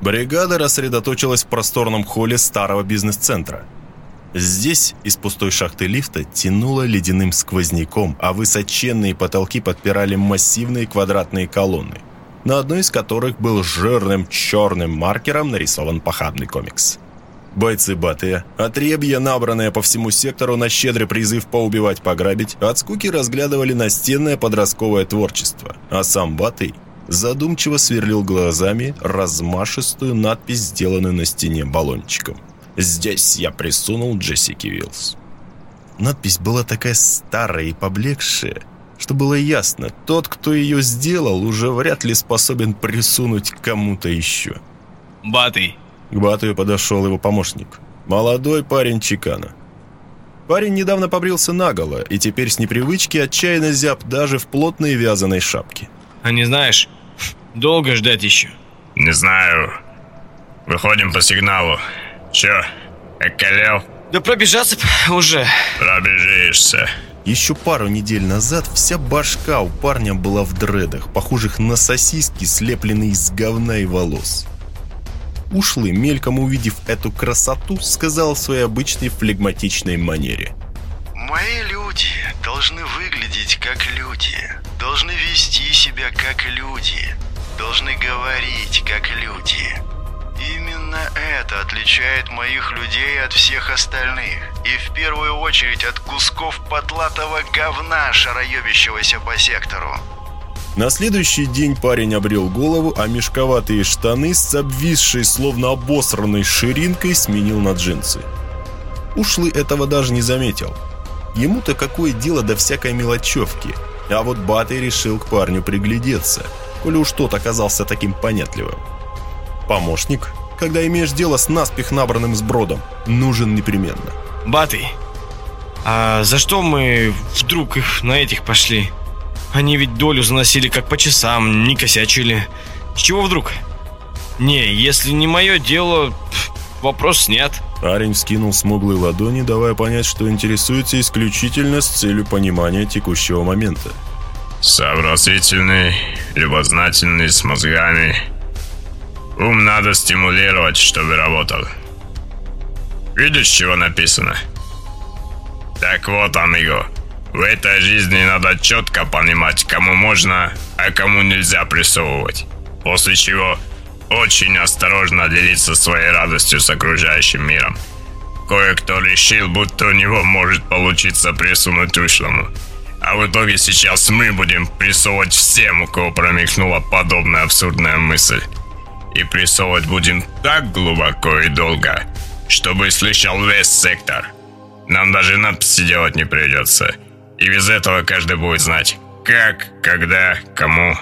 Бригада рассредоточилась в просторном холле старого бизнес-центра. Здесь из пустой шахты лифта тянуло ледяным сквозняком, а высоченные потолки подпирали массивные квадратные колонны, на одной из которых был жирным черным маркером нарисован похабный комикс. Бойцы Батыя, отребья, набранные по всему сектору на щедрый призыв поубивать, пограбить, от скуки разглядывали настенное подростковое творчество, а сам Батый задумчиво сверлил глазами размашистую надпись, сделанную на стене баллончиком. «Здесь я присунул Джессики Виллс». Надпись была такая старая и поблекшая, что было ясно, тот, кто ее сделал, уже вряд ли способен присунуть кому-то еще. «Батый!» К Батую подошел его помощник. Молодой парень Чикана. Парень недавно побрился наголо, и теперь с непривычки отчаянно зяб даже в плотной вязаной шапке. «А не знаешь, долго ждать еще?» «Не знаю. Выходим по сигналу. Че, околел?» «Да пробежаться уже». «Пробежишься». Еще пару недель назад вся башка у парня была в дредах, похожих на сосиски, слепленные из говна и волос. Ушлый, мельком увидев эту красоту, сказал в своей обычной флегматичной манере. «Мои люди должны выглядеть как люди, должны вести себя как люди, должны говорить как люди. Именно это отличает моих людей от всех остальных, и в первую очередь от кусков потлатого говна, шароебящегося по сектору. На следующий день парень обрел голову, а мешковатые штаны с обвисшей, словно обосранной ширинкой сменил на джинсы. Ушлый этого даже не заметил. Ему-то какое дело до всякой мелочевки, а вот Батый решил к парню приглядеться, коли уж тот оказался таким понятливым. Помощник, когда имеешь дело с наспех набранным сбродом, нужен непременно. «Батый, а за что мы вдруг их на этих пошли?» Они ведь долю заносили как по часам, не косячили. С чего вдруг? Не, если не мое дело, вопрос снят. Парень вскинул смуглые ладони, давая понять, что интересуется исключительно с целью понимания текущего момента. Сообразительный, любознательный, с мозгами. Ум надо стимулировать, чтобы работал. Видишь, чего написано? Так вот, амиго. В этой жизни надо четко понимать, кому можно, а кому нельзя прессовывать. После чего очень осторожно делиться своей радостью с окружающим миром. Кое-кто решил, будто у него может получиться присунуть ушлому. А в итоге сейчас мы будем прессовывать всем, у кого промелькнула подобная абсурдная мысль. И прессовывать будем так глубоко и долго, чтобы слышал весь сектор. Нам даже надписи делать не придется. И без этого каждый будет знать, как, когда, кому.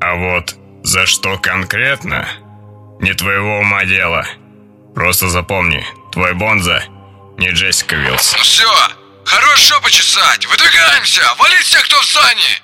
А вот за что конкретно, не твоего ума дело. Просто запомни, твой Бонза не Джессика Вилс. Все, хорошо почесать, выдвигаемся, валить всех, кто в зане!